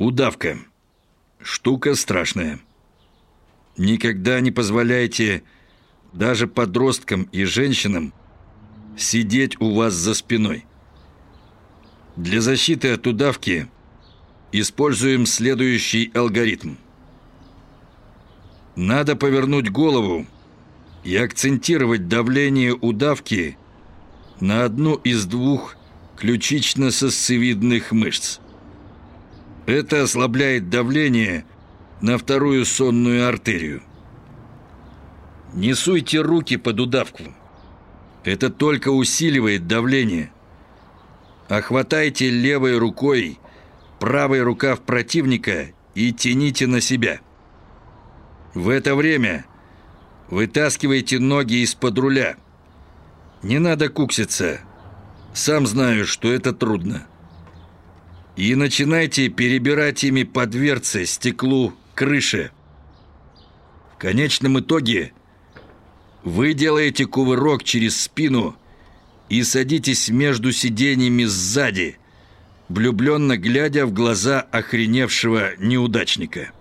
Удавка. Штука страшная. Никогда не позволяйте даже подросткам и женщинам сидеть у вас за спиной. Для защиты от удавки используем следующий алгоритм. Надо повернуть голову и акцентировать давление удавки на одну из двух ключично-сосцевидных мышц. Это ослабляет давление на вторую сонную артерию. Не суйте руки под удавку. Это только усиливает давление. Охватайте левой рукой правый рукав противника и тяните на себя. В это время вытаскивайте ноги из-под руля. Не надо кукситься. Сам знаю, что это трудно. И начинайте перебирать ими по дверце, стеклу, крыше. В конечном итоге вы делаете кувырок через спину и садитесь между сиденьями сзади, влюбленно глядя в глаза охреневшего неудачника.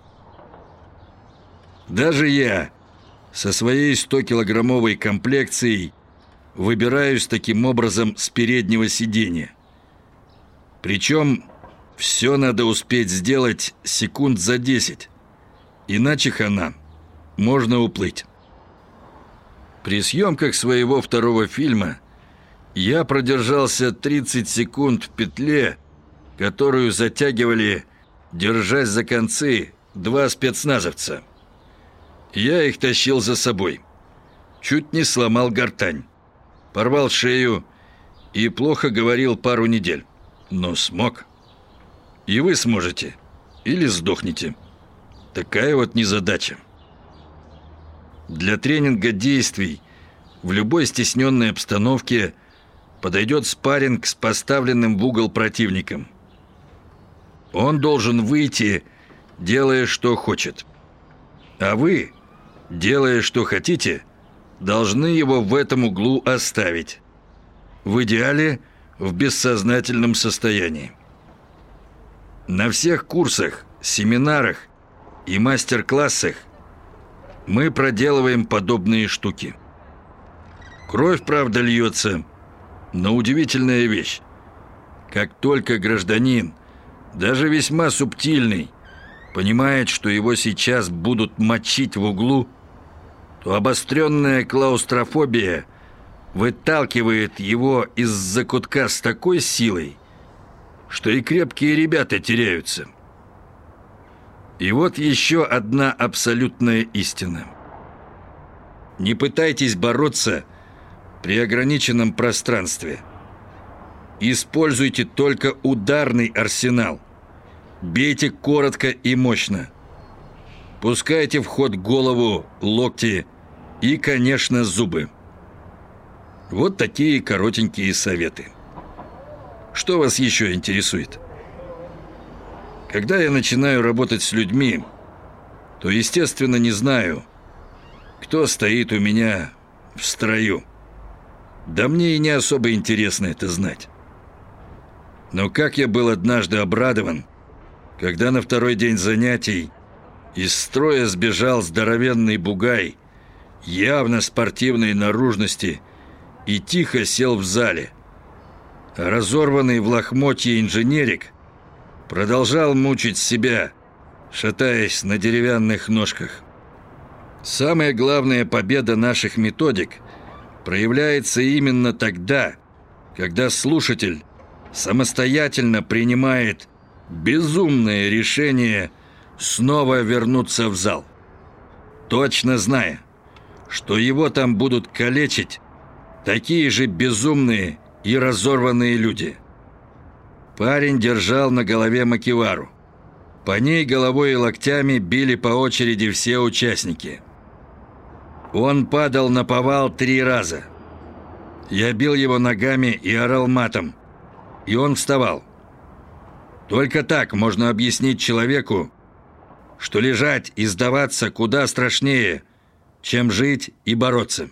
Даже я, со своей 100-килограммовой комплекцией, выбираюсь таким образом с переднего сиденья. Причем все надо успеть сделать секунд за 10, иначе хана, можно уплыть. При съемках своего второго фильма я продержался 30 секунд в петле, которую затягивали, держась за концы, два спецназовца. Я их тащил за собой. Чуть не сломал гортань. Порвал шею и плохо говорил пару недель. Но смог. И вы сможете. Или сдохнете. Такая вот незадача. Для тренинга действий в любой стесненной обстановке подойдет спарринг с поставленным в угол противником – он должен выйти, делая, что хочет. А вы, делая, что хотите, должны его в этом углу оставить. В идеале в бессознательном состоянии. На всех курсах, семинарах и мастер-классах мы проделываем подобные штуки. Кровь, правда, льется, но удивительная вещь. Как только гражданин даже весьма субтильный, понимает, что его сейчас будут мочить в углу, то обостренная клаустрофобия выталкивает его из закутка с такой силой, что и крепкие ребята теряются. И вот еще одна абсолютная истина. Не пытайтесь бороться при ограниченном пространстве – Используйте только ударный арсенал. Бейте коротко и мощно. Пускайте в ход голову, локти и, конечно, зубы. Вот такие коротенькие советы. Что вас еще интересует? Когда я начинаю работать с людьми, то, естественно, не знаю, кто стоит у меня в строю. Да мне и не особо интересно это знать. Но как я был однажды обрадован, когда на второй день занятий из строя сбежал здоровенный бугай, явно спортивной наружности, и тихо сел в зале. Разорванный в лохмотье инженерик продолжал мучить себя, шатаясь на деревянных ножках. Самая главная победа наших методик проявляется именно тогда, когда слушатель самостоятельно принимает безумное решение снова вернуться в зал. Точно зная, что его там будут калечить такие же безумные и разорванные люди. Парень держал на голове макивару. По ней головой и локтями били по очереди все участники. Он падал на повал три раза. Я бил его ногами и орал матом и он вставал. Только так можно объяснить человеку, что лежать и сдаваться куда страшнее, чем жить и бороться.